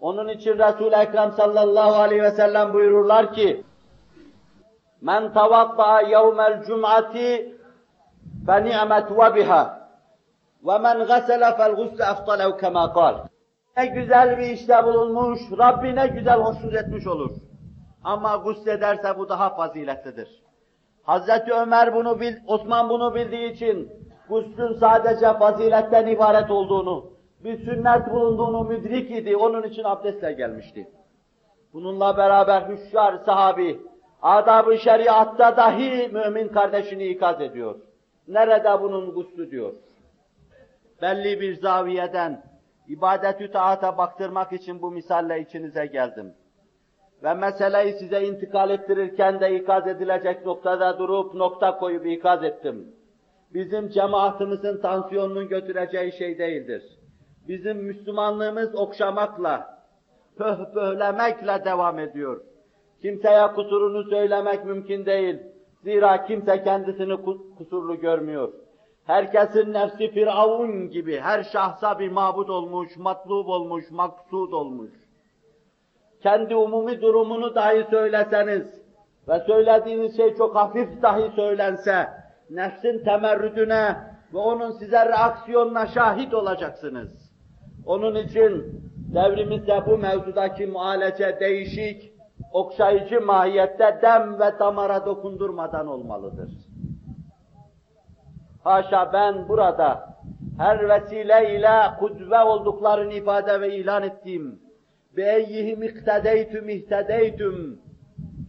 Onun için Resul-i Ekrem sallallahu aleyhi ve sellem buyururlar ki, Men tavadda'a yevmel cum'ati fe ni'met ve biha ve men gasele fel gusle eftalev kema kal. Ne güzel bir işte bulunmuş, Rabbi ne güzel hoşnut etmiş olur. Ama guslederse bu daha faziletlidir. Hazreti Ömer bunu bil, Osman bunu bildiği için guslün sadece faziletten ibaret olduğunu, bir sünnet bulunduğunu müdrik idi, onun için abdestle gelmişti. Bununla beraber hüşyar sahabi, adab-ı şeriatta dahi mümin kardeşini ikaz ediyor. Nerede bunun guslü diyor. Belli bir zaviyeden ibadet-ü taata baktırmak için bu misalle içinize geldim. Ve meseleyi size intikal ettirirken de ikaz edilecek noktada durup nokta koyup ikaz ettim. Bizim cemaatimizin tansiyonunun götüreceği şey değildir. Bizim Müslümanlığımız okşamakla, pöhpöhlemekle devam ediyor. Kimseye kusurunu söylemek mümkün değil. Zira kimse kendisini kusurlu görmüyor. Herkesin nefsi firavun gibi her şahsa bir mabut olmuş, matlub olmuş, maksud olmuş. Kendi umumi durumunu dahi söyleseniz ve söylediğiniz şey çok hafif dahi söylense, nefsin temerrüdüne ve onun size reaksiyonuna şahit olacaksınız. Onun için devrimizde bu mevzudaki muhalece değişik, okşayıcı mahiyette dem ve damara dokundurmadan olmalıdır. Haşa ben burada her vesile ile kudve olduklarını ifade ve ilan ettiğim beyyihim iktedeytüm ihtedeytüm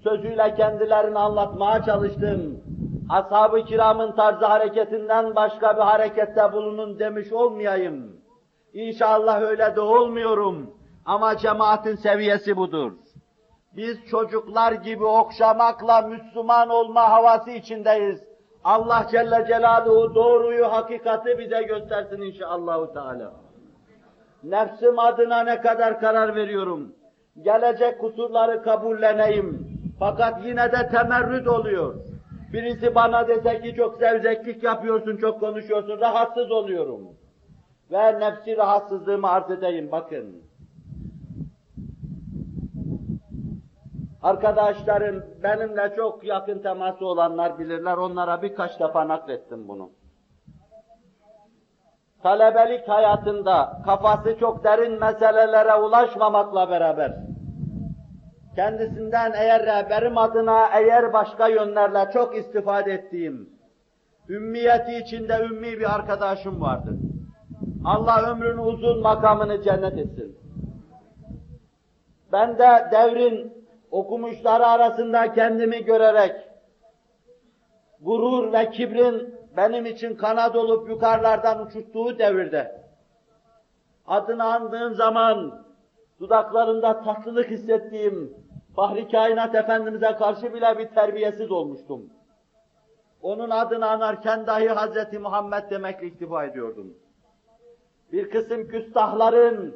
sözüyle kendilerini anlatmaya çalıştım. Ashab-ı kiramın tarzı hareketinden başka bir harekette bulunun demiş olmayayım. İnşallah öyle de olmuyorum. Ama cemaatin seviyesi budur. Biz çocuklar gibi okşamakla Müslüman olma havası içindeyiz. Allah Celle Celaluhu doğruyu, hakikati bize göstersin inşallahü teala. Nefsim adına ne kadar karar veriyorum. Gelecek kusurları kabulleneyim. Fakat yine de temerrüt oluyor. Birisi bana dese ki çok zevzeklik yapıyorsun, çok konuşuyorsun, rahatsız oluyorum. Ve nefsi rahatsızlığımı arz edeyim, bakın. Arkadaşlarım, benimle çok yakın teması olanlar bilirler, onlara birkaç defa naklettim bunu. Talebelik hayatında kafası çok derin meselelere ulaşmamakla beraber, kendisinden eğer rehberim adına eğer başka yönlerle çok istifade ettiğim, ümmiyeti içinde ümmi bir arkadaşım vardı. Allah ömrünü uzun makamını cennet etsin. Ben de devrin okumuşları arasında kendimi görerek, gurur ve kibrin benim için kanat olup yukarılardan uçurttuğu devirde, adını andığım zaman dudaklarında tatlılık hissettiğim Fahri Kainat Efendimiz'e karşı bile bir terbiyesiz olmuştum. Onun adını anarken dahi Hz. Muhammed demekle iktifa ediyordum. Bir kısım küstahların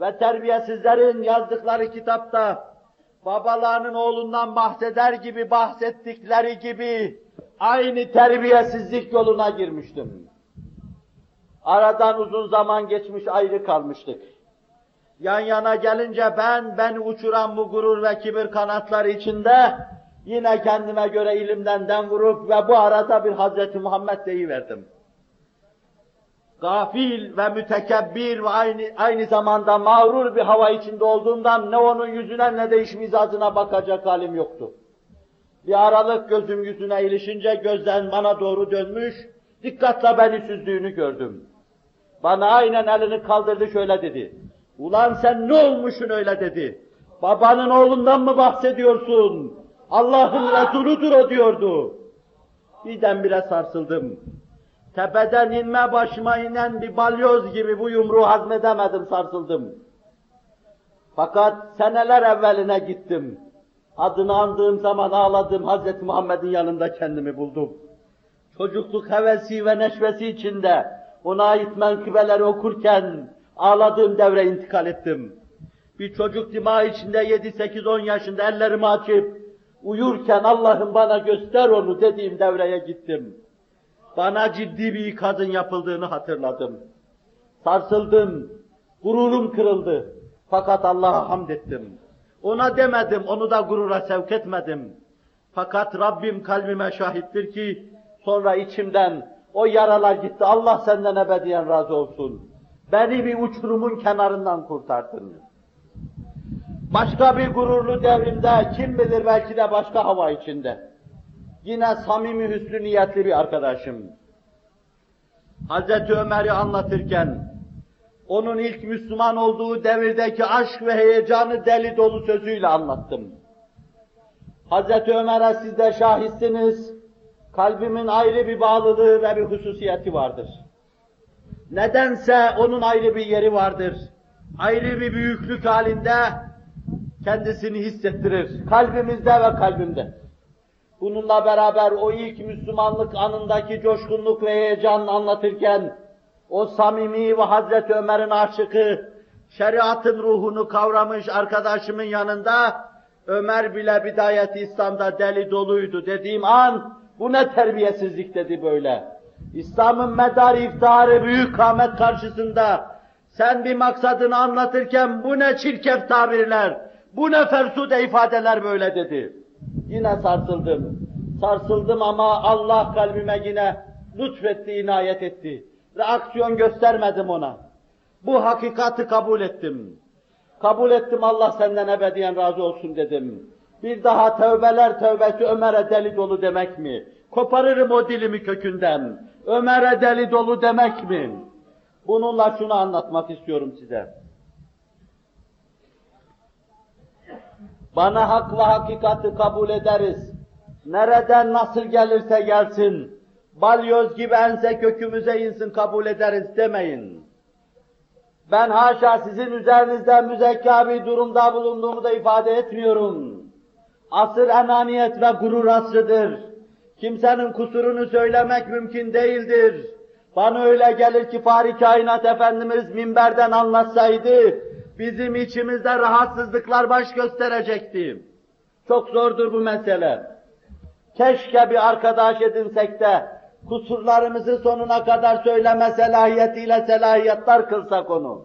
ve terbiyesizlerin yazdıkları kitapta babalarının oğlundan bahseder gibi bahsettikleri gibi aynı terbiyesizlik yoluna girmiştim. Aradan uzun zaman geçmiş ayrı kalmıştık. Yan yana gelince ben, beni uçuran bu gurur ve kibir kanatları içinde yine kendime göre ilimden dem vurup ve bu arada bir Hazreti Muhammed deyiverdim. Gafil ve mütekebbir ve aynı, aynı zamanda mağrur bir hava içinde olduğumdan ne onun yüzüne ne de iş mizacına bakacak halim yoktu. Bir aralık gözüm yüzüne ilişince gözden bana doğru dönmüş, dikkatle beni süzdüğünü gördüm. Bana aynen elini kaldırdı şöyle dedi. Ulan sen ne olmuşsun öyle dedi. Babanın oğlundan mı bahsediyorsun? Allah'ın Resuludur o diyordu. Birdenbire sarsıldım. Tepeden inme başıma inen bir balyoz gibi bu yumruğu hazmedemedim, sarsıldım. Fakat seneler evveline gittim. Adını andığım zaman ağladım, Hz. Muhammed'in yanında kendimi buldum. Çocukluk hevesi ve neşvesi içinde ona ait menkıbeleri okurken ağladığım devre intikal ettim. Bir çocuk dima içinde 7-8-10 yaşında ellerimi açıp uyurken Allah'ım bana göster onu dediğim devreye gittim. Bana ciddi bir ikazın yapıldığını hatırladım. Sarsıldım, gururum kırıldı. Fakat Allah'a hamd ettim. Ona demedim, onu da gurura sevk etmedim. Fakat Rabbim kalbime şahittir ki, sonra içimden o yaralar gitti, Allah senden ebediyen razı olsun. Beni bir uçurumun kenarından kurtardın. Başka bir gururlu devrimde, kim bilir belki de başka hava içinde. Yine samimi hüsnü niyetli bir arkadaşım. Hazreti Ömer'i anlatırken, onun ilk Müslüman olduğu devirdeki aşk ve heyecanı deli dolu sözüyle anlattım. Hazreti Ömer'e siz de şahitsiniz, kalbimin ayrı bir bağlılığı ve bir hususiyeti vardır. Nedense onun ayrı bir yeri vardır. Ayrı bir büyüklük halinde kendisini hissettirir. Kalbimizde ve kalbimde. Bununla beraber o ilk Müslümanlık anındaki coşkunluk ve heyecanını anlatırken, o samimi ve Hazreti Ömer'in aşıkı, şeriatın ruhunu kavramış arkadaşımın yanında, Ömer bile bidayet İslam'da deli doluydu dediğim an, bu ne terbiyesizlik dedi böyle. İslam'ın medar iftiharı büyük kâmet karşısında, sen bir maksadını anlatırken bu ne çirkef tabirler, bu ne fersude ifadeler böyle dedi. Yine sarsıldım. Sarsıldım ama Allah kalbime yine lütfetti, inayet etti. Reaksiyon göstermedim ona. Bu hakikati kabul ettim. Kabul ettim Allah senden ebediyen razı olsun dedim. Bir daha tövbeler tövbesi Ömer'e deli dolu demek mi? Koparırım o dilimi kökünden. Ömer'e deli dolu demek mi? Bununla şunu anlatmak istiyorum size. Bana hak ve hakikati kabul ederiz. Nereden nasıl gelirse gelsin, balyoz gibi ense kökümüze insin kabul ederiz demeyin. Ben haşa sizin üzerinizde müzekka bir durumda bulunduğumu da ifade etmiyorum. Asır enaniyet ve gurur asrıdır. Kimsenin kusurunu söylemek mümkün değildir. Bana öyle gelir ki Fahri Kainat Efendimiz minberden anlatsaydı, bizim içimizde rahatsızlıklar baş gösterecekti. Çok zordur bu mesele. Keşke bir arkadaş edinsek de kusurlarımızı sonuna kadar söyleme selahiyetiyle selahiyetler kılsak onu.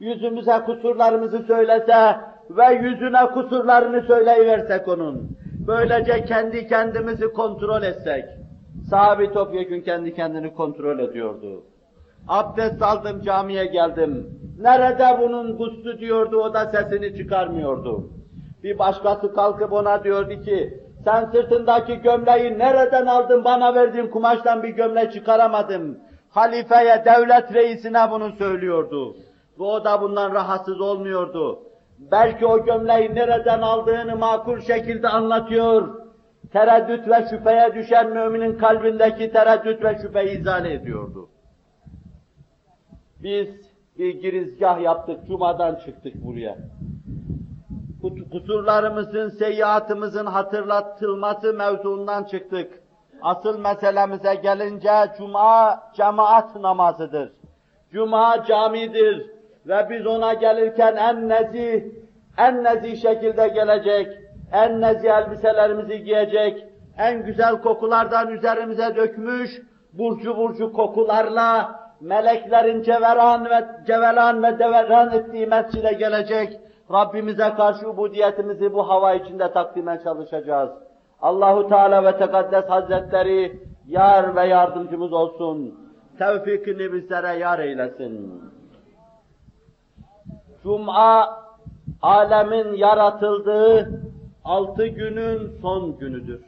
Yüzümüze kusurlarımızı söylese ve yüzüne kusurlarını söyleyiversek onun. Böylece kendi kendimizi kontrol etsek. Sahabi topyekun kendi kendini kontrol ediyordu. Abdest aldım, camiye geldim. Nerede bunun guslu diyordu, o da sesini çıkarmıyordu. Bir başkası kalkıp ona diyordu ki, sen sırtındaki gömleği nereden aldın, bana verdiğin kumaştan bir gömlek çıkaramadım. Halifeye, devlet reisine bunu söylüyordu. Ve o da bundan rahatsız olmuyordu. Belki o gömleği nereden aldığını makul şekilde anlatıyor. Tereddüt ve şüpheye düşen müminin kalbindeki tereddüt ve şüpheyi izale ediyordu. Biz bir girizgah yaptık, cumadan çıktık buraya. Kusurlarımızın, seyyiatımızın hatırlatılması mevzuundan çıktık. Asıl meselemize gelince cuma cemaat namazıdır. Cuma camidir ve biz ona gelirken en nezih, en nezih şekilde gelecek, en nezih elbiselerimizi giyecek, en güzel kokulardan üzerimize dökmüş, burcu burcu kokularla meleklerin ceveran ve cevelan ve deveran ettiği mescide gelecek, Rabbimize karşı ubudiyetimizi bu hava içinde takdime çalışacağız. Allahu Teala ve Tekaddes Hazretleri yar ve yardımcımız olsun. Tevfikini bizlere yar eylesin. Cuma alemin yaratıldığı altı günün son günüdür.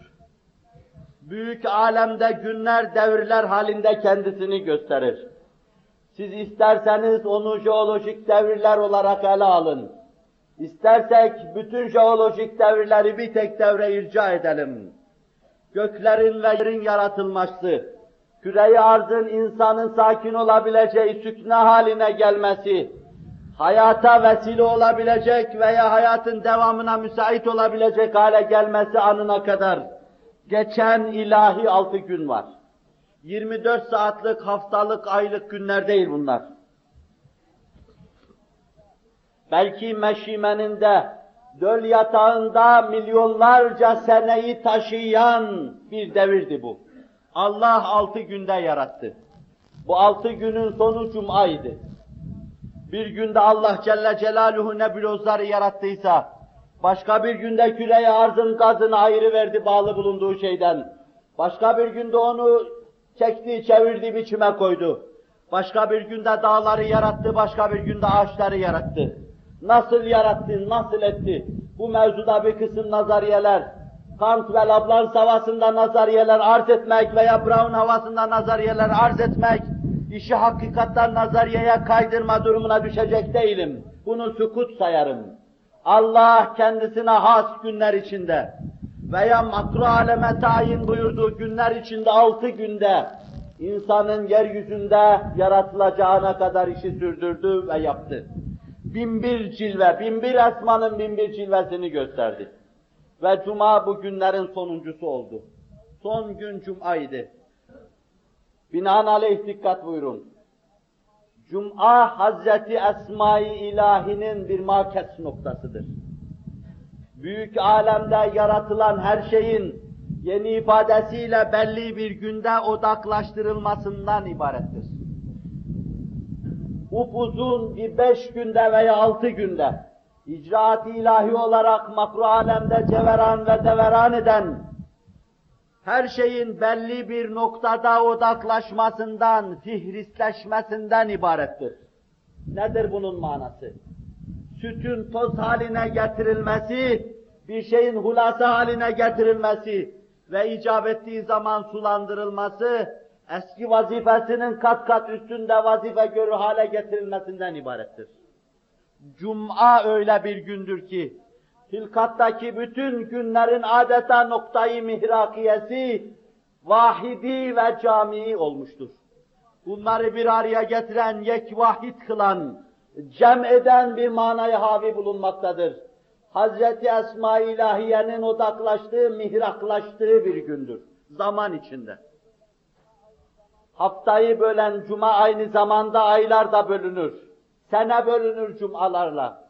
Büyük alemde günler, devirler halinde kendisini gösterir. Siz isterseniz onu jeolojik devirler olarak ele alın. İstersek bütün jeolojik devirleri bir tek devre irca edelim. Göklerin ve yerin yaratılması, küreyi arzın insanın sakin olabileceği sükne haline gelmesi, hayata vesile olabilecek veya hayatın devamına müsait olabilecek hale gelmesi anına kadar geçen ilahi altı gün var. 24 saatlik, haftalık, aylık günler değil bunlar. Belki meşimenin de döl yatağında milyonlarca seneyi taşıyan bir devirdi bu. Allah altı günde yarattı. Bu altı günün sonu Cuma'ydı. Bir günde Allah Celle Celaluhu nebulozları yarattıysa, başka bir günde küreye arzın gazını ayrı verdi bağlı bulunduğu şeyden. Başka bir günde onu çekti, çevirdi, biçime koydu. Başka bir günde dağları yarattı, başka bir günde ağaçları yarattı. Nasıl yarattı, nasıl etti? Bu mevzuda bir kısım nazariyeler, Kant ve Laplace havasında nazariyeler arz etmek veya Brown havasında nazariyeler arz etmek, işi hakikattan nazariyeye kaydırma durumuna düşecek değilim. Bunu sukut sayarım. Allah kendisine has günler içinde veya makru aleme tayin buyurduğu günler içinde altı günde insanın yeryüzünde yaratılacağına kadar işi sürdürdü ve yaptı. Binbir cilve, binbir esmanın binbir cilvesini gösterdi. Ve cuma bu günlerin sonuncusu oldu. Son gün cum'aydı. Binaenaleyh dikkat buyurun. Cum'a Hazreti Esma-i İlahi'nin bir makes noktasıdır. Büyük alemde yaratılan her şeyin yeni ifadesiyle belli bir günde odaklaştırılmasından ibarettir. Upuzun bir beş günde veya altı günde icraat ilahi olarak makru alemde ceveran ve deveran eden her şeyin belli bir noktada odaklaşmasından, fihristleşmesinden ibarettir. Nedir bunun manası? Sütün toz haline getirilmesi, bir şeyin hulasa haline getirilmesi ve icap ettiği zaman sulandırılması, eski vazifesinin kat kat üstünde vazife görür hale getirilmesinden ibarettir. Cuma öyle bir gündür ki, hilkattaki bütün günlerin adeta noktayı mihrakiyesi, vahidi ve camii olmuştur. Bunları bir araya getiren, yek vahid kılan, cem eden bir manaya havi bulunmaktadır. Hazreti Esma İlahiye'nin odaklaştığı, mihraklaştığı bir gündür, zaman içinde. Haftayı bölen cuma aynı zamanda aylarda bölünür. Sene bölünür cumalarla.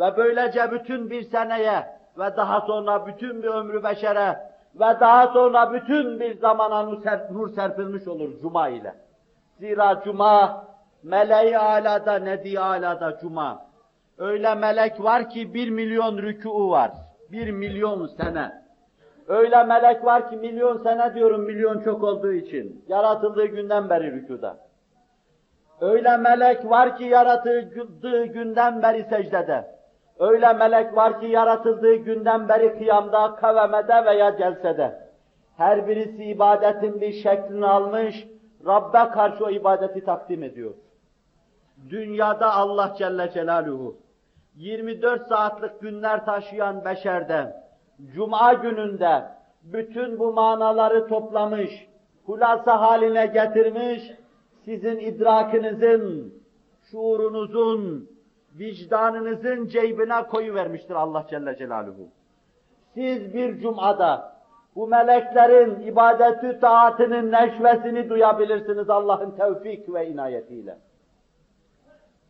Ve böylece bütün bir seneye ve daha sonra bütün bir ömrü beşere ve daha sonra bütün bir zamana nur serpilmiş olur cuma ile. Zira cuma meleği alada, nedi alada cuma. Öyle melek var ki bir milyon rükû var. Bir milyon sene. Öyle melek var ki milyon sene diyorum milyon çok olduğu için. Yaratıldığı günden beri rükuda. Öyle melek var ki yaratıldığı günden beri secdede. Öyle melek var ki yaratıldığı günden beri kıyamda, kavemede veya celsede. Her birisi ibadetin bir şeklini almış, Rabbe karşı o ibadeti takdim ediyor. Dünyada Allah Celle Celaluhu, 24 saatlik günler taşıyan beşerde, Cuma gününde bütün bu manaları toplamış, hulasa haline getirmiş, sizin idrakinizin, şuurunuzun, vicdanınızın ceybine koyu vermiştir Allah Celle Celaluhu. Siz bir cumada bu meleklerin ibadeti taatının neşvesini duyabilirsiniz Allah'ın tevfik ve inayetiyle.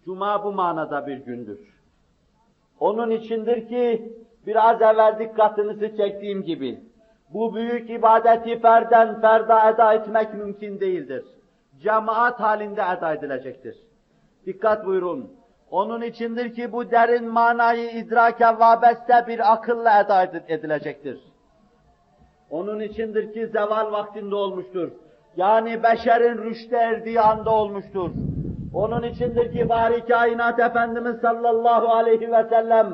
Cuma bu manada bir gündür. Onun içindir ki biraz evvel dikkatinizi çektiğim gibi bu büyük ibadeti ferden ferda eda etmek mümkün değildir. Cemaat halinde eda edilecektir. Dikkat buyurun. Onun içindir ki bu derin manayı idrake vabeste bir akılla eda edilecektir. Onun içindir ki zeval vaktinde olmuştur. Yani beşerin rüşte erdiği anda olmuştur. Onun içindir ki bari kainat Efendimiz sallallahu aleyhi ve sellem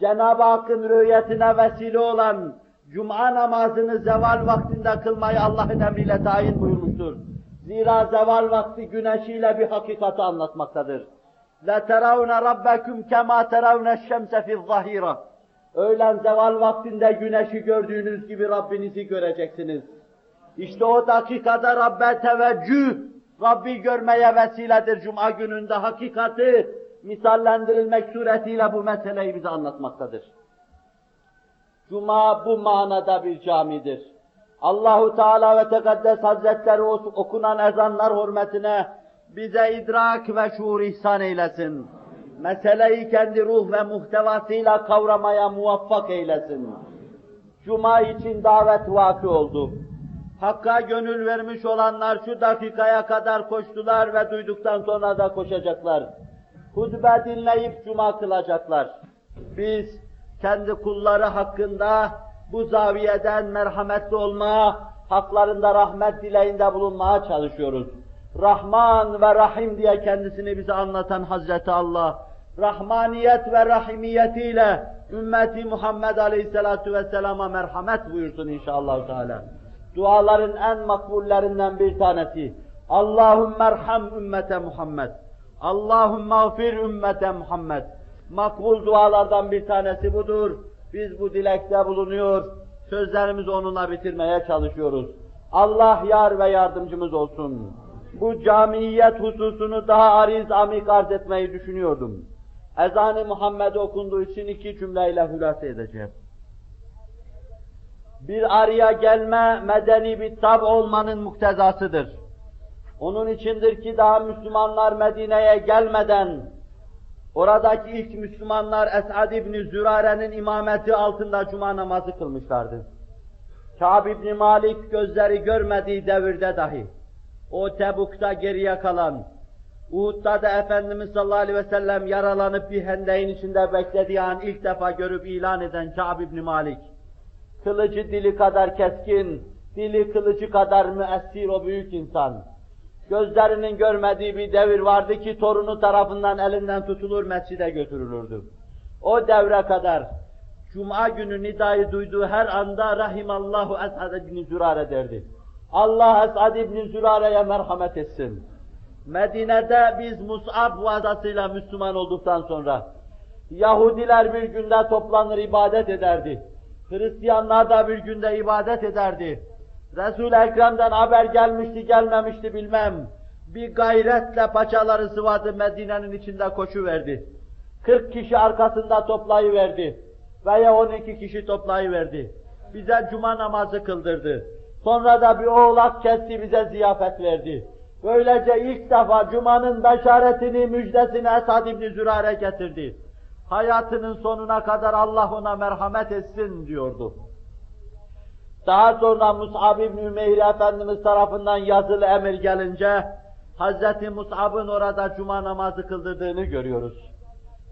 Cenab-ı Hakk'ın rüyetine vesile olan Cuma namazını zeval vaktinde kılmayı Allah'ın emriyle tayin buyurmuştur. Zira zeval vakti güneşiyle bir hakikati anlatmaktadır. لَتَرَوْنَ رَبَّكُمْ كَمَا تَرَوْنَ الشَّمْسَ فِي الظَّهِيرَةِ Öğlen zeval vaktinde güneşi gördüğünüz gibi Rabbinizi göreceksiniz. İşte o dakikada Rabbe teveccüh, Rabbi görmeye vesiledir Cuma gününde hakikati misallendirilmek suretiyle bu meseleyi bize anlatmaktadır. Cuma bu manada bir camidir. Allahu Teala ve Tekaddes Hazretleri okunan ezanlar hürmetine bize idrak ve şuur ihsan eylesin. Meseleyi kendi ruh ve muhtevasıyla kavramaya muvaffak eylesin. Cuma için davet vakı oldu. Hakka gönül vermiş olanlar şu dakikaya kadar koştular ve duyduktan sonra da koşacaklar. hutbe dinleyip cuma kılacaklar. Biz kendi kulları hakkında bu zaviyeden merhametli olmaya, haklarında rahmet dileğinde bulunmaya çalışıyoruz. Rahman ve Rahim diye kendisini bize anlatan Hazreti Allah, Rahmaniyet ve Rahimiyetiyle ümmeti Muhammed Aleyhisselatu Vesselam'a merhamet buyursun inşallah Teala. Duaların en makbullerinden bir tanesi. Allahümme erham ümmete Muhammed. Allahümme afir ümmete Muhammed. Makbul dualardan bir tanesi budur. Biz bu dilekte bulunuyor. Sözlerimizi onunla bitirmeye çalışıyoruz. Allah yar ve yardımcımız olsun. Bu camiyet hususunu daha ariz amik arz etmeyi düşünüyordum. Ezan-ı Muhammed okunduğu için iki cümleyle hülasa edeceğim. Bir araya gelme medeni bir tab olmanın muktezasıdır. Onun içindir ki daha Müslümanlar Medine'ye gelmeden oradaki ilk Müslümanlar Esad İbni Zürare'nin imameti altında cuma namazı kılmışlardı. Kâb İbni Malik gözleri görmediği devirde dahi o Tebuk'ta geriye kalan, Uhud'da da Efendimiz sallallahu aleyhi ve sellem yaralanıp bir hendeğin içinde beklediği an ilk defa görüp ilan eden Kâb İbni Malik, kılıcı dili kadar keskin, dili kılıcı kadar müessir o büyük insan. Gözlerinin görmediği bir devir vardı ki torunu tarafından elinden tutulur mescide götürülürdü. O devre kadar Cuma günü nidayı duyduğu her anda Rahimallahu Esad ibn Zürare derdi. Allah Esad ibn Zürare'ye merhamet etsin. Medine'de biz Mus'ab vasıtasıyla Müslüman olduktan sonra Yahudiler bir günde toplanır ibadet ederdi. Hristiyanlar da bir günde ibadet ederdi. Resul-i Ekrem'den haber gelmişti gelmemişti bilmem. Bir gayretle paçaları sıvadı Medine'nin içinde koşu verdi. 40 kişi arkasında toplayıverdi. Veya 12 kişi toplayıverdi. Bize cuma namazı kıldırdı. Sonra da bir oğlak kesti bize ziyafet verdi. Böylece ilk defa Cuma'nın beşaretini, müjdesini Esad İbni Zürare getirdi. Hayatının sonuna kadar Allah ona merhamet etsin diyordu. Daha sonra Mus'ab İbni Ümeyr Efendimiz tarafından yazılı emir gelince, Hz. Mus'ab'ın orada Cuma namazı kıldırdığını görüyoruz.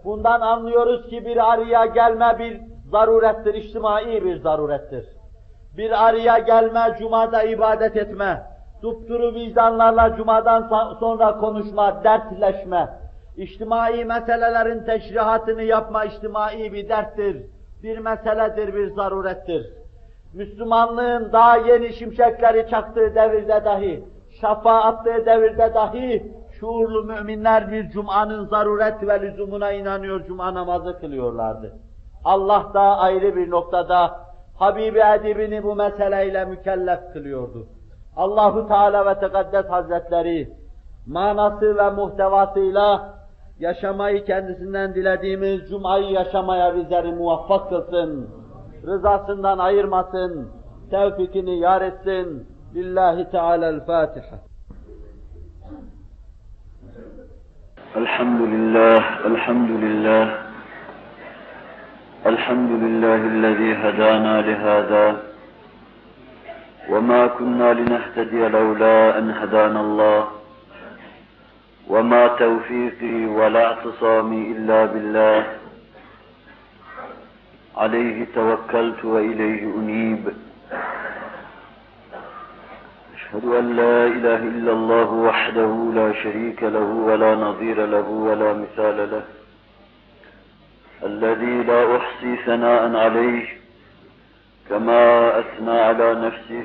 Bundan anlıyoruz ki bir araya gelme bir zarurettir, içtimai bir zarurettir. Bir araya gelme, Cuma'da ibadet etme, dupduru vicdanlarla Cuma'dan sonra konuşma, dertleşme, içtimai meselelerin teşrihatını yapma içtimai bir derttir, bir meseledir, bir zarurettir. Müslümanlığın daha yeni şimşekleri çaktığı devirde dahi, şafa attığı devirde dahi, şuurlu müminler bir Cuma'nın zaruret ve lüzumuna inanıyor, Cuma namazı kılıyorlardı. Allah da ayrı bir noktada Habibi edibini bu meseleyle mükellef kılıyordu. Allahu Teala ve Tekaddes Hazretleri manası ve muhtevasıyla yaşamayı kendisinden dilediğimiz Cuma'yı yaşamaya bizleri muvaffak kılsın. Rızasından ayırmasın. Tevfikini yar etsin. Lillahi Teala'l-Fatiha. الحمد لله الحمد لله الحمد لله الذي هدانا لهذا وما كنا لنهتدي لولا وما توفيقي ولا اعتصامي إلا بالله. عليه توكلت وإليه أنيب. أشهد أن لا إله إلا الله وحده لا شريك له ولا نظير له ولا مثال له. الذي لا أحصي ثناء عليه كما أثنى على نفسه.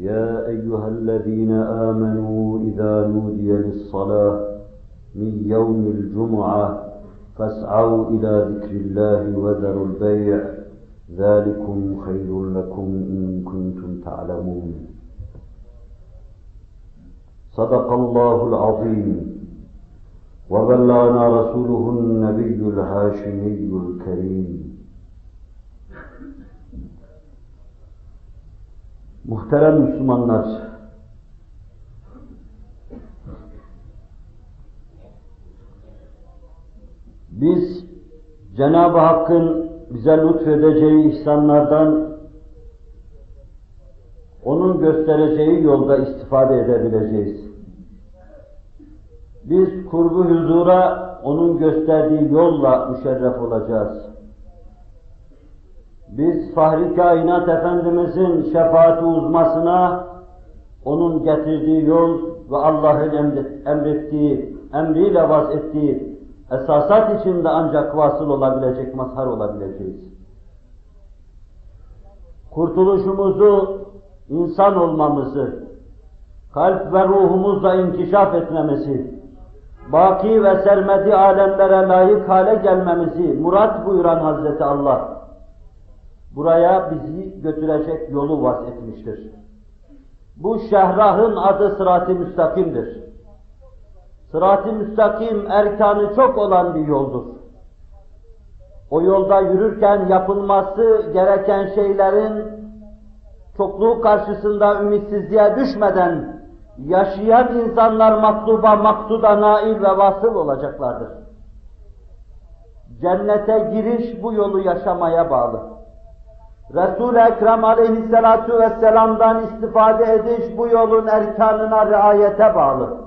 يا أيها الذين آمنوا إذا نودي للصلاة من يوم الجمعة فاسعوا إلى ذكر الله وذروا البيع. ذلكم خير لكم إن كنتم تعلمون. صدق الله العظيم. وبلغنا رسوله النبي الهاشمي الكريم. Muhterem Müslümanlar, biz Cenab-ı Hakk'ın bize lütfedeceği ihsanlardan onun göstereceği yolda istifade edebileceğiz. Biz kurbu huzura onun gösterdiği yolla müşerref olacağız. Biz Fahri Kainat Efendimizin şefaati uzmasına onun getirdiği yol ve Allah'ın emrettiği, emriyle vaz ettiği esasat içinde ancak vasıl olabilecek, mazhar olabileceğiz. Kurtuluşumuzu, insan olmamızı, kalp ve ruhumuzla inkişaf etmemizi, baki ve sermedi alemlere layık hale gelmemizi murat buyuran Hazreti Allah, buraya bizi götürecek yolu vaz etmiştir. Bu şehrahın adı sırat-ı müstakimdir. Sırat-ı müstakim erkanı çok olan bir yoldur. O yolda yürürken yapılması gereken şeylerin çokluğu karşısında ümitsizliğe düşmeden yaşayan insanlar matluba, maksuda nail ve vasıl olacaklardır. Cennete giriş bu yolu yaşamaya bağlı. Resul-i Ekrem aleyhissalatu vesselam'dan istifade ediş bu yolun erkanına riayete bağlı.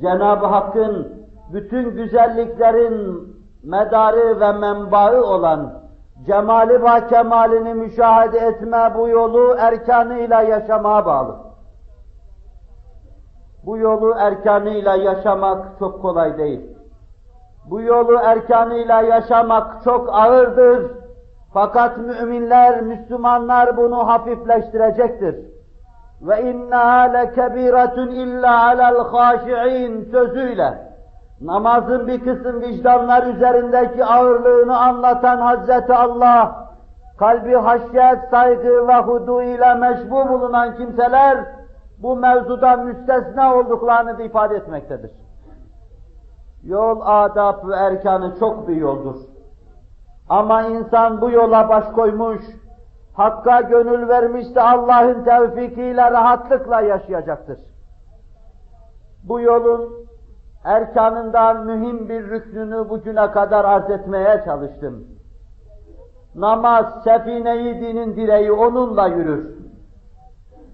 Cenab-ı Hakk'ın bütün güzelliklerin medarı ve menbaı olan cemali ve kemalini müşahede etme bu yolu erkanıyla yaşamaya bağlı. Bu yolu erkanıyla yaşamak çok kolay değil. Bu yolu erkanıyla yaşamak çok ağırdır. Fakat müminler, Müslümanlar bunu hafifleştirecektir. Ve innaha lekebiratun illa alel haşi'in sözüyle namazın bir kısım vicdanlar üzerindeki ağırlığını anlatan Hazreti Allah kalbi haşyet, saygı ve hudu ile meşbu bulunan kimseler bu mevzudan müstesna olduklarını da ifade etmektedir. Yol, adab ve erkanı çok bir yoldur. Ama insan bu yola baş koymuş, Hakka gönül vermişse Allah'ın tevfikiyle rahatlıkla yaşayacaktır. Bu yolun erkanından mühim bir rüknünü bugüne kadar arz etmeye çalıştım. Namaz, sefine-i dinin direği onunla yürür.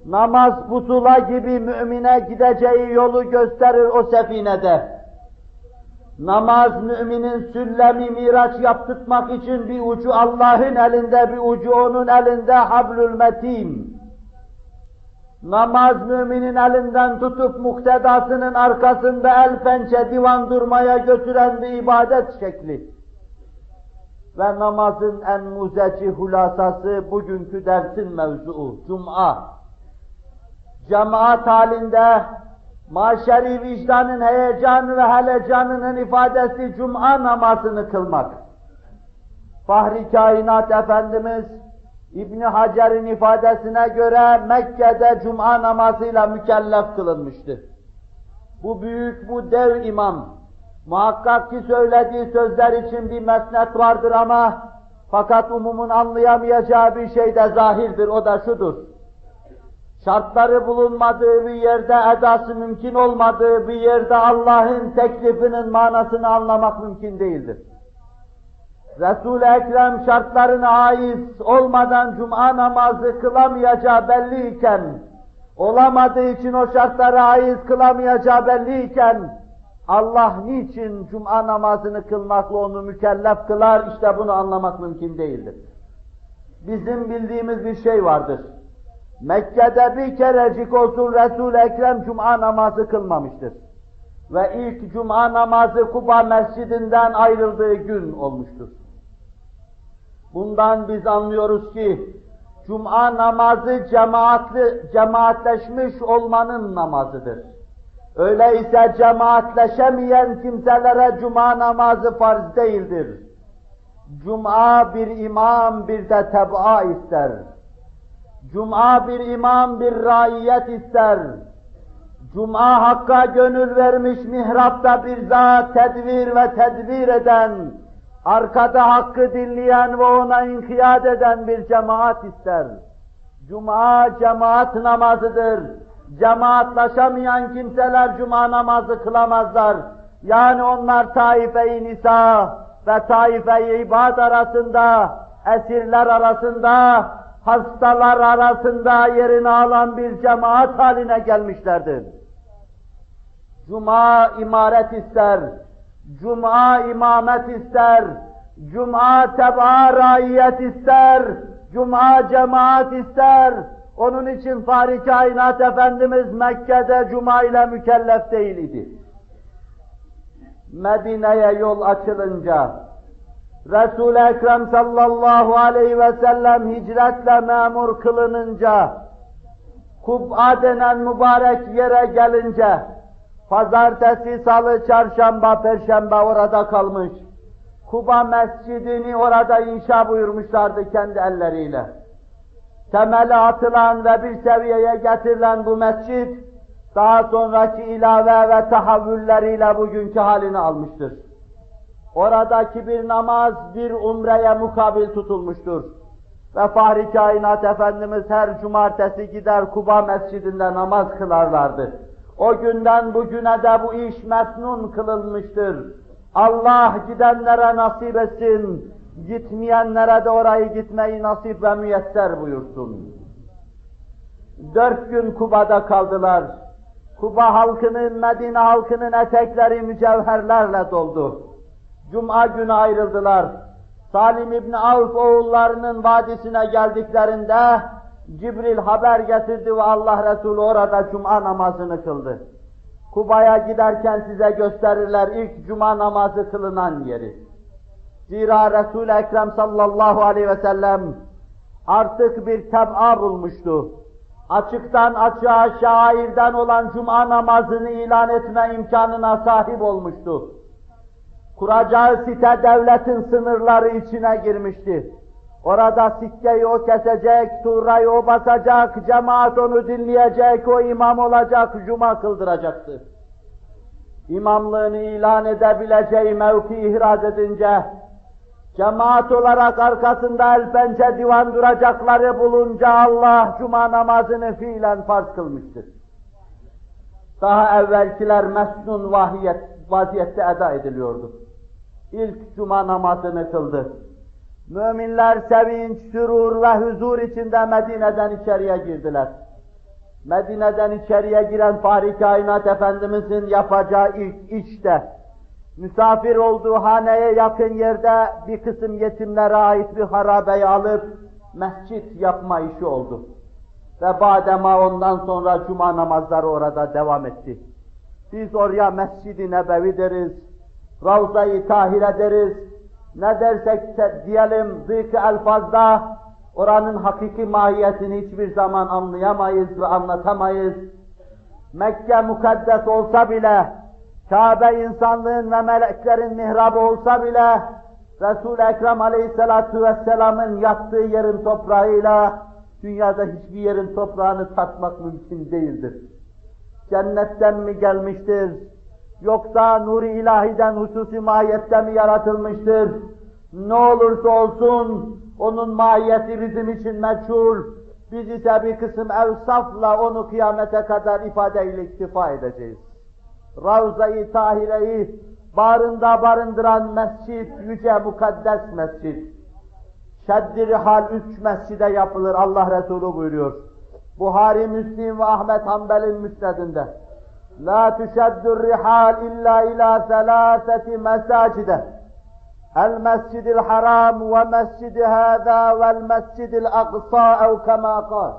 Namaz pusula gibi mümine gideceği yolu gösterir o sefinede. Namaz müminin süllemi miraç yaptırmak için bir ucu Allah'ın elinde, bir ucu onun elinde hablül metin. Namaz müminin elinden tutup muktedasının arkasında el pençe divan durmaya götüren bir ibadet şekli. Ve namazın en muzeci hulasası bugünkü dersin mevzuu, Cuma. Cemaat halinde maşeri vicdanın heyecanı ve helecanının ifadesi cuma namazını kılmak. Fahri kainat Efendimiz İbn Hacer'in ifadesine göre Mekke'de cuma namazıyla mükellef kılınmıştı. Bu büyük, bu dev imam, muhakkak ki söylediği sözler için bir mesnet vardır ama fakat umumun anlayamayacağı bir şey de zahirdir, o da şudur şartları bulunmadığı bir yerde edası mümkün olmadığı bir yerde Allah'ın teklifinin manasını anlamak mümkün değildir. Resul-i Ekrem şartlarına ait olmadan cuma namazı kılamayacağı belliyken, olamadığı için o şartlara ait kılamayacağı belliyken, Allah niçin cuma namazını kılmakla onu mükellef kılar, işte bunu anlamak mümkün değildir. Bizim bildiğimiz bir şey vardır. Mekke'de bir kerecik olsun Resul-i Ekrem Cuma namazı kılmamıştır. Ve ilk Cuma namazı Kuba mescidinden ayrıldığı gün olmuştur. Bundan biz anlıyoruz ki, Cuma namazı cemaatli, cemaatleşmiş olmanın namazıdır. Öyleyse cemaatleşemeyen kimselere cuma namazı farz değildir. Cuma bir imam bir de tebaa ister. Cuma bir imam bir raiyet ister. Cuma hakka gönül vermiş mihrapta bir zat tedvir ve tedbir eden, arkada hakkı dinleyen ve ona inkiyat eden bir cemaat ister. Cuma cemaat namazıdır. Cemaatlaşamayan kimseler cuma namazı kılamazlar. Yani onlar taife-i nisa ve taife-i ibad arasında, esirler arasında, hastalar arasında yerini alan bir cemaat haline gelmişlerdir. Cuma imaret ister, Cuma imamet ister, Cuma teba raiyet ister, Cuma cemaat ister. Onun için Fahri Kainat Efendimiz Mekke'de Cuma ile mükellef değil idi. Medine'ye yol açılınca, Resul-i Ekrem sallallahu aleyhi ve sellem hicretle memur kılınınca, Kub'a denen mübarek yere gelince, pazartesi, salı, çarşamba, perşembe orada kalmış. Kuba mescidini orada inşa buyurmuşlardı kendi elleriyle. Temeli atılan ve bir seviyeye getirilen bu mescid, daha sonraki ilave ve tahavvülleriyle bugünkü halini almıştır. Oradaki bir namaz bir umreye mukabil tutulmuştur. Ve Fahri Kainat Efendimiz her cumartesi gider Kuba mescidinde namaz kılarlardı. O günden bugüne de bu iş mesnun kılınmıştır. Allah gidenlere nasip etsin, gitmeyenlere de orayı gitmeyi nasip ve müyesser buyursun. Dört gün Kuba'da kaldılar. Kuba halkının, Medine halkının etekleri mücevherlerle doldu. Cuma günü ayrıldılar. Salim İbni Avf oğullarının vadisine geldiklerinde Cibril haber getirdi ve Allah Resulü orada cuma namazını kıldı. Kuba'ya giderken size gösterirler ilk cuma namazı kılınan yeri. Zira Resul-i Ekrem sallallahu aleyhi ve sellem artık bir teb'a bulmuştu. Açıktan açığa şairden olan cuma namazını ilan etme imkanına sahip olmuştu. Kuracağı site devletin sınırları içine girmişti. Orada sikkeyi o kesecek, turayı o basacak, cemaat onu dinleyecek, o imam olacak, cuma kıldıracaktı. İmamlığını ilan edebileceği mevki ihraz edince, cemaat olarak arkasında el pençe divan duracakları bulunca Allah cuma namazını fiilen farz kılmıştır. Daha evvelkiler mesnun vahiyet, vaziyette eda ediliyordu. İlk cuma namazını kıldı. Müminler sevinç, sürur ve huzur içinde Medine'den içeriye girdiler. Medine'den içeriye giren Fahri Kainat Efendimizin yapacağı ilk işte, misafir olduğu haneye yakın yerde bir kısım yetimlere ait bir harabeyi alıp mescit yapma işi oldu. Ve badema ondan sonra cuma namazları orada devam etti. Biz oraya Mescid-i Nebevi deriz, Ravza-i Tahire deriz, ne dersek diyelim zık elfazda oranın hakiki mahiyetini hiçbir zaman anlayamayız ve anlatamayız. Mekke mukaddes olsa bile, Kabe insanlığın ve meleklerin mihrabı olsa bile, Resul-i Ekrem aleyhissalatu vesselamın yattığı yerin toprağıyla dünyada hiçbir yerin toprağını tatmak mümkün değildir. Cennetten mi gelmiştir? Yoksa nuri ilahiden hususi mahiyette mi yaratılmıştır? Ne olursa olsun onun mahiyeti bizim için meçhul. Biz ise bir kısım evsafla onu kıyamete kadar ifadeyle iktifa edeceğiz. Ravza-i Tahire'yi barında barındıran mescid, yüce mukaddes mescid. Şeddi hal üç mescide yapılır Allah Resulü buyuruyor. Buhari, Müslim ve Ahmet Hanbel'in müsnedinde. İlla ila selâseti mesacide. El mescidil haram ve mescidi hâzâ vel mescidil aqsa ev kemâ kâl.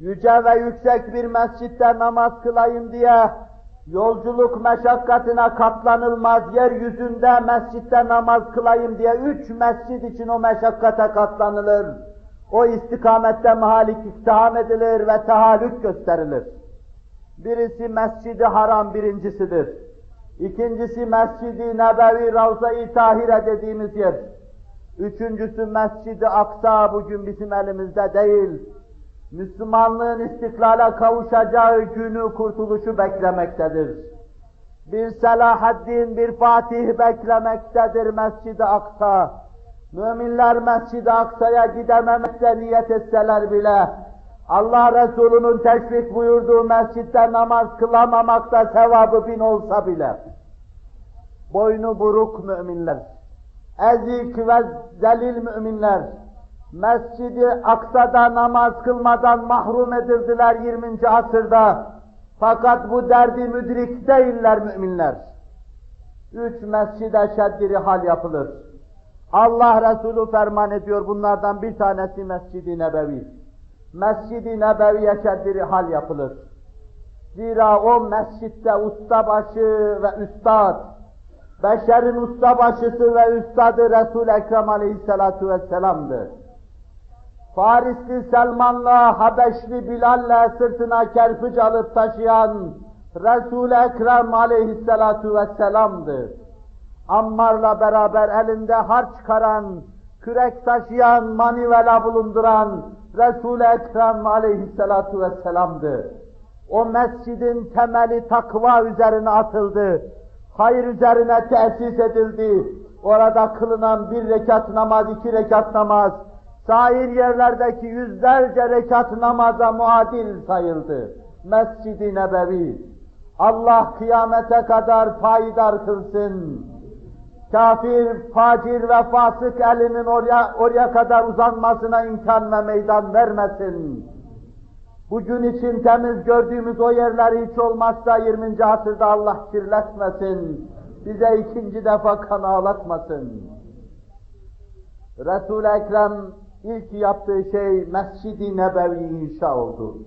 Yüce ve yüksek bir mescitte namaz kılayım diye Yolculuk meşakkatine katlanılmaz, yeryüzünde mescitte namaz kılayım diye üç mescid için o meşakkate katlanılır. O istikamette mahalik iktiham edilir ve tehallük gösterilir. Birisi Mescid-i Haram birincisidir. İkincisi Mescid-i Nebevi Ravza-i Tahire dediğimiz yer. Üçüncüsü Mescid-i Aksa bugün bizim elimizde değil. Müslümanlığın istiklale kavuşacağı günü kurtuluşu beklemektedir. Bir Selahaddin, bir Fatih beklemektedir Mescid-i Aksa. Müminler Mescid-i Aksa'ya gidememekte niyet etseler bile, Allah Resulü'nün teşvik buyurduğu mescitte namaz kılamamakta sevabı bin olsa bile, boynu buruk müminler, ezik ve zelil müminler, Mescid-i Aksa'da namaz kılmadan mahrum edildiler 20. asırda. Fakat bu derdi müdrik değiller müminler. Üç mescide şeddiri hal yapılır. Allah Resulü ferman ediyor bunlardan bir tanesi Mescid-i Nebevi. Mescid-i Nebevi'ye şeddiri hal yapılır. Zira o mescitte ustabaşı ve üstad, beşerin ustabaşısı ve üstadı Resul-i Ekrem aleyhissalatu vesselam'dır. Farisli Selman'la Habeşli Bilal'le sırtına kerpiç alıp taşıyan Resul-i Ekrem aleyhissalatu vesselam'dır. Ammar'la beraber elinde harç çıkaran, kürek taşıyan, manivela bulunduran Resul-i Ekrem aleyhissalatu vesselam'dır. O mescidin temeli takva üzerine atıldı. Hayır üzerine tesis edildi. Orada kılınan bir rekat namaz, iki rekat namaz, sair yerlerdeki yüzlerce rekat namaza muadil sayıldı. Mescid-i Nebevi. Allah kıyamete kadar payidar kılsın. Kafir, facir ve fasık elinin oraya, oraya kadar uzanmasına imkan ve meydan vermesin. Bugün için temiz gördüğümüz o yerleri hiç olmazsa 20. asırda Allah kirletmesin. Bize ikinci defa kan ağlatmasın. Resul-i Ekrem ilk yaptığı şey Mescid-i Nebevi inşa oldu.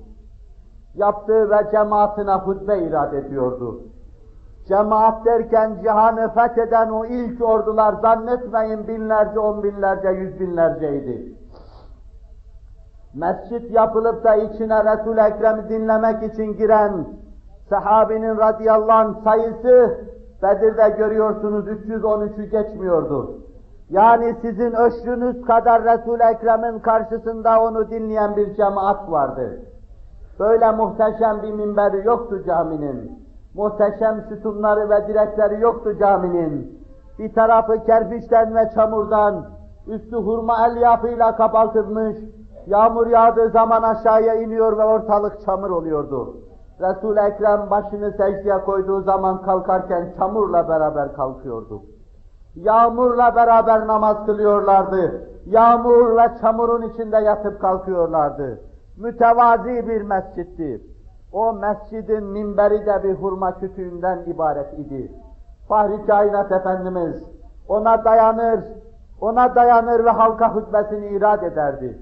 Yaptığı ve cemaatine hutbe irad ediyordu. Cemaat derken cihanı fetheden o ilk ordular zannetmeyin binlerce, on binlerce, yüz binlerceydi. Mescit yapılıp da içine Resul-i Ekrem'i dinlemek için giren sahabinin radıyallahu anh sayısı Bedir'de görüyorsunuz 313'ü geçmiyordu. Yani sizin öşrünüz kadar Resul-i Ekrem'in karşısında onu dinleyen bir cemaat vardı. Böyle muhteşem bir minberi yoktu caminin. Muhteşem sütunları ve direkleri yoktu caminin. Bir tarafı kerpiçten ve çamurdan, üstü hurma elyafıyla kapatılmış, yağmur yağdığı zaman aşağıya iniyor ve ortalık çamur oluyordu. Resul-i Ekrem başını secdeye koyduğu zaman kalkarken çamurla beraber kalkıyordu. Yağmurla beraber namaz kılıyorlardı. Yağmur ve çamurun içinde yatıp kalkıyorlardı. Mütevazi bir mescitti. O mescidin minberi de bir hurma kütüğünden ibaret idi. Fahri Kainat Efendimiz ona dayanır, ona dayanır ve halka hutbesini irad ederdi.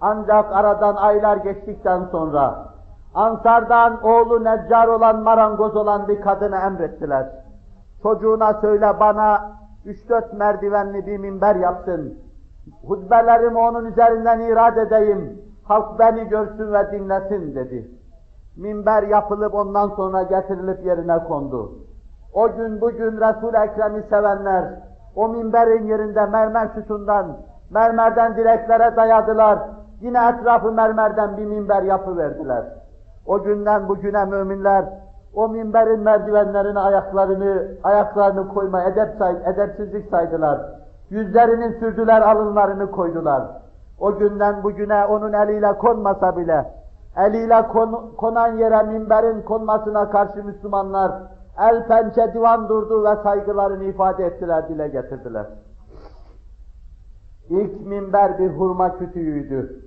Ancak aradan aylar geçtikten sonra Ansardan oğlu neccar olan, marangoz olan bir kadını emrettiler. Çocuğuna söyle bana üç dört merdivenli bir minber yapsın. Hutbelerimi onun üzerinden irad edeyim. Halk beni görsün ve dinlesin dedi. Minber yapılıp ondan sonra getirilip yerine kondu. O gün bugün Resul-i Ekrem'i sevenler o minberin yerinde mermer sütundan, mermerden direklere dayadılar. Yine etrafı mermerden bir minber yapıverdiler. O günden bugüne müminler o minberin merdivenlerine ayaklarını ayaklarını koyma edep say, edepsizlik saydılar. Yüzlerini sürdüler, alınlarını koydular. O günden bugüne onun eliyle konmasa bile, eliyle kon, konan yere minberin konmasına karşı Müslümanlar el pençe divan durdu ve saygılarını ifade ettiler, dile getirdiler. İlk minber bir hurma kütüğüydü.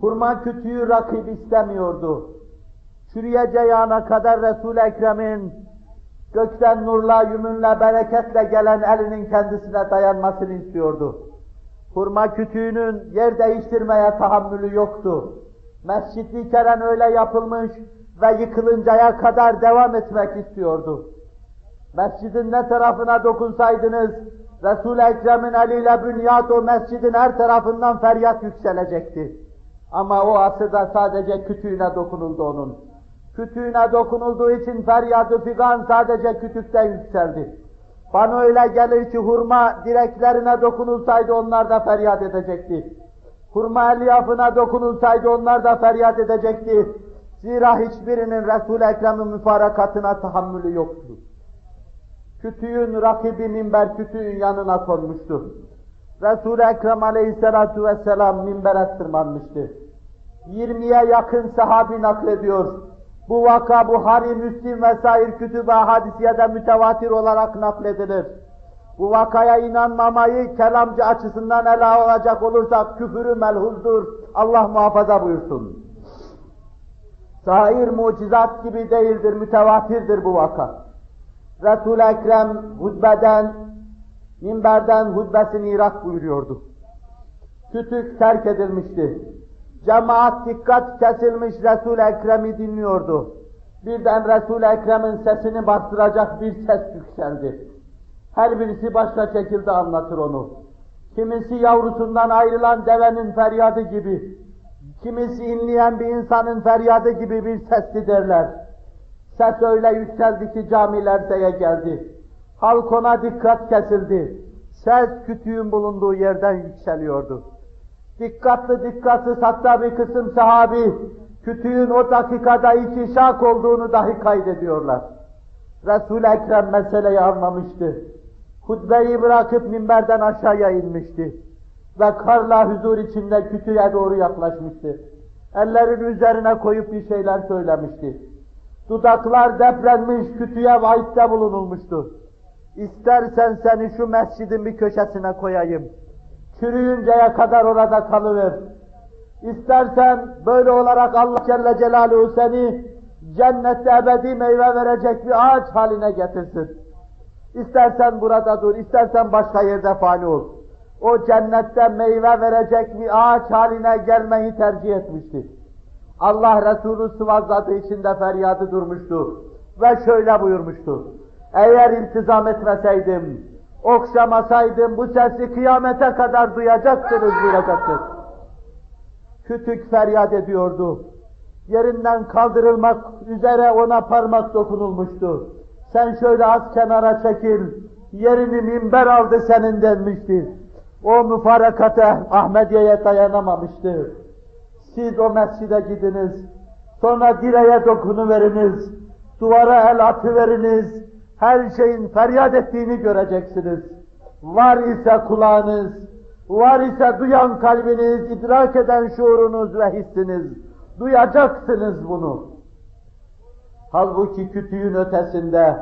Hurma kütüğü rakip istemiyordu. Çürüyeceği ana kadar Resul-i Ekrem'in gökten nurla, yümünle, bereketle gelen elinin kendisine dayanmasını istiyordu. Hurma kütüğünün yer değiştirmeye tahammülü yoktu. Mescid-i Kerem öyle yapılmış ve yıkılıncaya kadar devam etmek istiyordu. Mescidin ne tarafına dokunsaydınız, Resul-i Ekrem'in eliyle bünyat o mescidin her tarafından feryat yükselecekti. Ama o asırda sadece kütüğüne dokunuldu onun. Kütüğüne dokunulduğu için feryadı figan sadece kütükten yükseldi. Bana öyle gelir ki hurma direklerine dokunulsaydı onlar da feryat edecekti. Hurma elyafına dokunulsaydı onlar da feryat edecekti. Zira hiçbirinin Resul-i Ekrem'in müfarakatına tahammülü yoktu. Kütüğün rakibi minber kütüğün yanına konmuştu. Resul-i Ekrem aleyhissalatu vesselam minbere tırmanmıştı. 20'ye yakın sahabi naklediyor. Bu vaka Buhari, Müslim ve sair kütüb-i hadisiyede mütevatir olarak nakledilir. Bu vakaya inanmamayı kelamcı açısından ele alacak olursak küfürü melhuzdur. Allah muhafaza buyursun. Sair mucizat gibi değildir, mütevatirdir bu vaka. Resul-i Ekrem hutbeden, minberden hutbesini irak buyuruyordu. Kütük terk edilmişti. Cemaat dikkat kesilmiş Resul-i Ekrem'i dinliyordu. Birden Resul-i Ekrem'in sesini bastıracak bir ses yükseldi. Her birisi başka şekilde anlatır onu. Kimisi yavrusundan ayrılan devenin feryadı gibi, kimisi inleyen bir insanın feryadı gibi bir sesli derler. Ses öyle yükseldi ki camilerdeye geldi. Halk ona dikkat kesildi. Ses kütüğün bulunduğu yerden yükseliyordu. Dikkatli dikkatsiz hatta bir kısım sahabi kütüğün o dakikada iki şak olduğunu dahi kaydediyorlar. Resul-i Ekrem meseleyi anlamıştı. Hutbeyi bırakıp minberden aşağıya inmişti. Ve karla huzur içinde kütüğe doğru yaklaşmıştı. Ellerin üzerine koyup bir şeyler söylemişti. Dudaklar deprenmiş, kütüğe vaitte bulunulmuştu. İstersen seni şu mescidin bir köşesine koyayım. Çürüyünceye kadar orada kalıver. İstersen böyle olarak Allah Celle Celaluhu seni cennette ebedi meyve verecek bir ağaç haline getirsin. İstersen burada dur, istersen başka yerde fani ol. O cennette meyve verecek bir ağaç haline gelmeyi tercih etmişti. Allah Resulü sıvazladığı için de feryadı durmuştu. Ve şöyle buyurmuştu. Eğer iltizam etmeseydim, okşamasaydım bu sesi kıyamete kadar duyacaksınız buyuracaktır. Kütük feryat ediyordu. Yerinden kaldırılmak üzere ona parmak dokunulmuştu. Sen şöyle az kenara çekil, yerini minber aldı senin denmişti. O müfarakata Ahmediye'ye dayanamamıştı. Siz o mescide gidiniz, sonra direğe dokunuveriniz, duvara el atıveriniz, her şeyin feryat ettiğini göreceksiniz. Var ise kulağınız, var ise duyan kalbiniz, idrak eden şuurunuz ve hissiniz. Duyacaksınız bunu. Halbuki kütüğün ötesinde,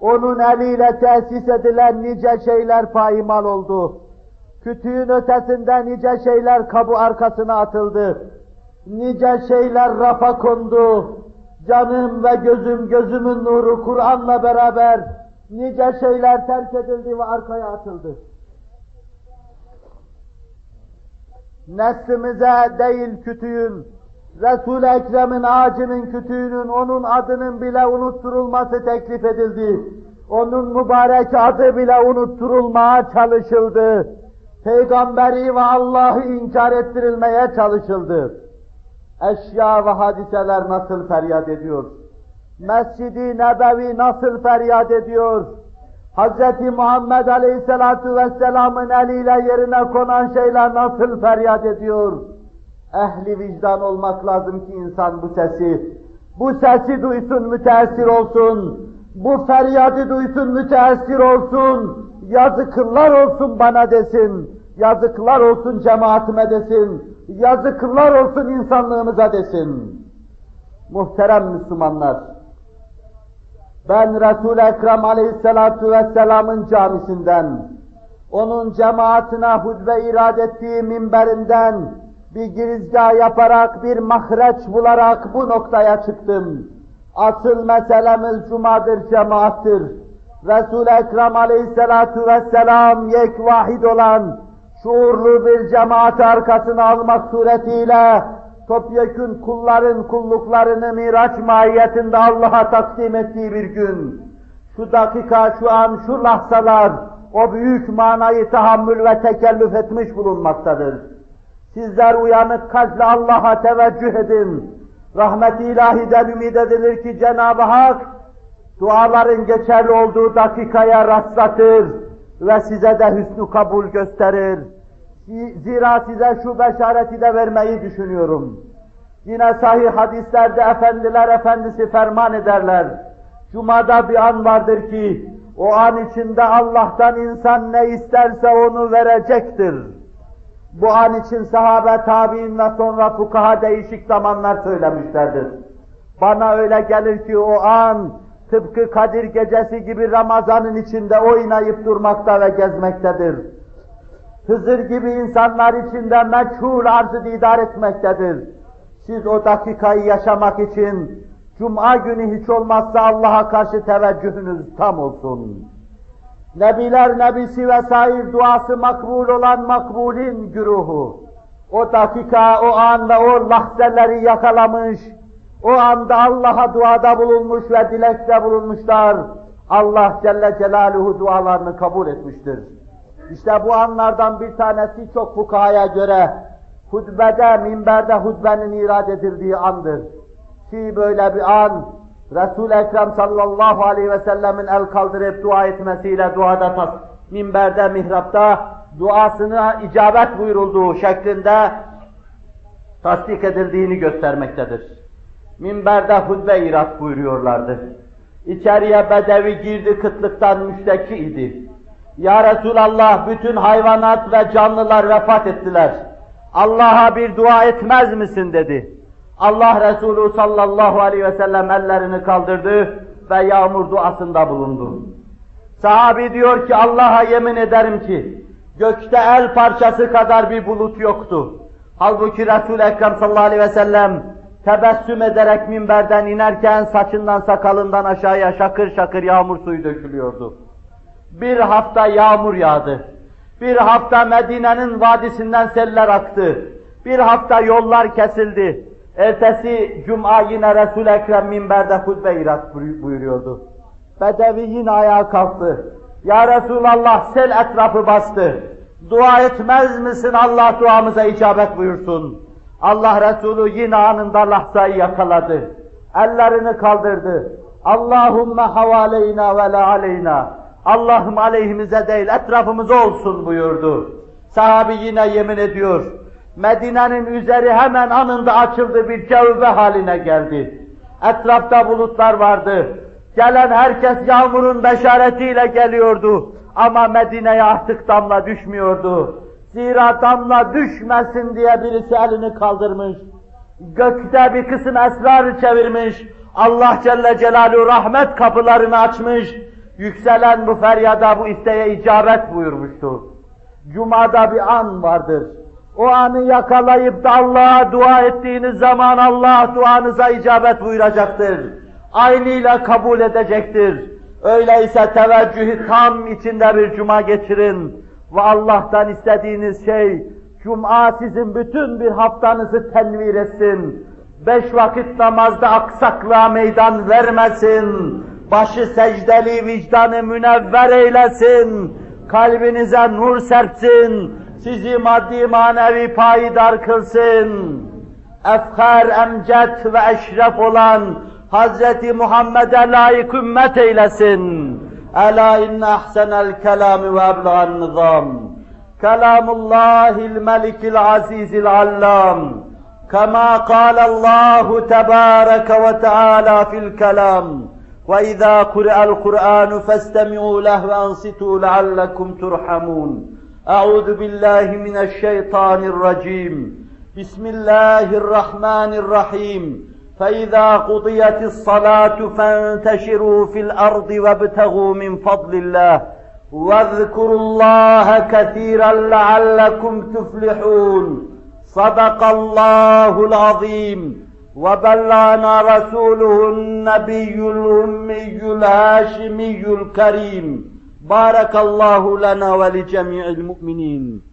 onun eliyle tesis edilen nice şeyler paymal oldu. Kütüğün ötesinde nice şeyler kabu arkasına atıldı. Nice şeyler rafa kondu. Canım ve gözüm, gözümün nuru Kur'an'la beraber nice şeyler terk edildi ve arkaya atıldı. Neslimize değil kütüğün, Resul-i Ekrem'in ağacının kütüğünün, onun adının bile unutturulması teklif edildi. Onun mübarek adı bile unutturulmaya çalışıldı. Peygamberi ve Allah'ı inkar ettirilmeye çalışıldı. Eşya ve hadiseler nasıl feryat ediyor? Mescid-i Nebevi nasıl feryat ediyor? Hz. Muhammed Aleyhisselatu Vesselam'ın eliyle yerine konan şeyler nasıl feryat ediyor? Ehli vicdan olmak lazım ki insan bu sesi, bu sesi duysun, müteessir olsun. Bu feryadı duysun, müteessir olsun. Yazıklar olsun bana desin. Yazıklar olsun cemaatime desin. Yazıklar olsun insanlığımıza desin. Muhterem Müslümanlar, ben Resul-i Ekrem Aleyhisselatu Vesselam'ın camisinden, onun cemaatine hutbe irad ettiği minberinden bir girizgah yaparak, bir mahreç bularak bu noktaya çıktım. Asıl meselemiz cumadır, cemaattir. Resul-i Ekrem Aleyhisselatu Vesselam yek vahid olan, şuurlu bir cemaat arkasına almak suretiyle topyekün kulların kulluklarını miraç mahiyetinde Allah'a takdim ettiği bir gün, şu dakika, şu an, şu lahzalar, o büyük manayı tahammül ve tekellüf etmiş bulunmaktadır. Sizler uyanık kalple Allah'a teveccüh edin. Rahmet-i ilahiden ümid edilir ki Cenab-ı Hak, duaların geçerli olduğu dakikaya rastlatır ve size de hüsnü kabul gösterir. Zira size şu beşareti de vermeyi düşünüyorum. Yine sahih hadislerde efendiler efendisi ferman ederler. Cuma'da bir an vardır ki, o an içinde Allah'tan insan ne isterse onu verecektir. Bu an için sahabe, tabi'in ve sonra fukaha değişik zamanlar söylemişlerdir. Bana öyle gelir ki o an, tıpkı Kadir gecesi gibi Ramazan'ın içinde oynayıp durmakta ve gezmektedir. Hızır gibi insanlar içinde meçhul arzı didar etmektedir. Siz o dakikayı yaşamak için Cuma günü hiç olmazsa Allah'a karşı teveccühünüz tam olsun. Nebiler nebisi vesaire duası makbul olan makbulin güruhu. O dakika, o an ve o lahzeleri yakalamış, o anda Allah'a duada bulunmuş ve dilekte bulunmuşlar. Allah Celle Celaluhu dualarını kabul etmiştir. İşte bu anlardan bir tanesi çok fukahaya göre hutbede, minberde hutbenin irad edildiği andır. Ki böyle bir an Resul-i Ekrem sallallahu aleyhi ve sellemin el kaldırıp dua etmesiyle duada tas minberde, mihrapta duasına icabet buyurulduğu şeklinde tasdik edildiğini göstermektedir. Minberde hutbe irat buyuruyorlardı. İçeriye bedevi girdi kıtlıktan müşteki idi. Ya Resulallah bütün hayvanat ve canlılar vefat ettiler. Allah'a bir dua etmez misin dedi. Allah Resulü sallallahu aleyhi ve sellem ellerini kaldırdı ve yağmur duasında bulundu. Sahabi diyor ki Allah'a yemin ederim ki gökte el parçası kadar bir bulut yoktu. Halbuki Resul-i Ekrem sallallahu aleyhi ve sellem tebessüm ederek minberden inerken saçından sakalından aşağıya şakır şakır yağmur suyu dökülüyordu. Bir hafta yağmur yağdı. Bir hafta Medine'nin vadisinden seller aktı. Bir hafta yollar kesildi. Ertesi cuma yine Resul-i Ekrem minberde hutbe irat buyuruyordu. Bedevi yine ayağa kalktı. Ya Resulallah sel etrafı bastı. Dua etmez misin Allah duamıza icabet buyursun. Allah Resulü yine anında lahzayı yakaladı. Ellerini kaldırdı. Allahümme havaleyna ve la aleyna. Allah'ım aleyhimize değil etrafımıza olsun buyurdu. Sahabi yine yemin ediyor. Medine'nin üzeri hemen anında açıldı bir cevbe haline geldi. Etrafta bulutlar vardı. Gelen herkes yağmurun beşaretiyle geliyordu. Ama Medine'ye artık damla düşmüyordu. Zira damla düşmesin diye birisi elini kaldırmış. Gökte bir kısım esrar çevirmiş. Allah Celle Celaluhu rahmet kapılarını açmış. Yükselen bu feryada bu isteğe icabet buyurmuştu. Cuma'da bir an vardır. O anı yakalayıp da Allah'a dua ettiğiniz zaman Allah duanıza icabet buyuracaktır. Aynıyla kabul edecektir. Öyleyse teveccühü tam içinde bir cuma geçirin ve Allah'tan istediğiniz şey cuma sizin bütün bir haftanızı tenvir etsin. Beş vakit namazda aksaklığa meydan vermesin. Başı secdeli vicdanı münevver eylesin. Kalbinize nur serpsin sizi maddi manevi payidar kılsın. Efkar, emcet ve eşref olan Hz. Muhammed'e layık ümmet eylesin. Ela inne ahsenel kelami ve ebla'n nizam. Kelamullahil melikil azizil allam. كما قال الله تبارك وتعالى في الكلام وإذا قرأ القرآن فاستمعوا له وأنصتوا لعلكم ترحمون أعوذ بالله من الشيطان الرجيم. بسم الله الرحمن الرحيم. فإذا قضيت الصلاة فانتشروا في الأرض وابتغوا من فضل الله. واذكروا الله كثيرا لعلكم تفلحون. صدق الله العظيم. وبلغنا رسوله النبي الأمي الهاشمي الكريم. بارك الله لنا ولجميع المؤمنين.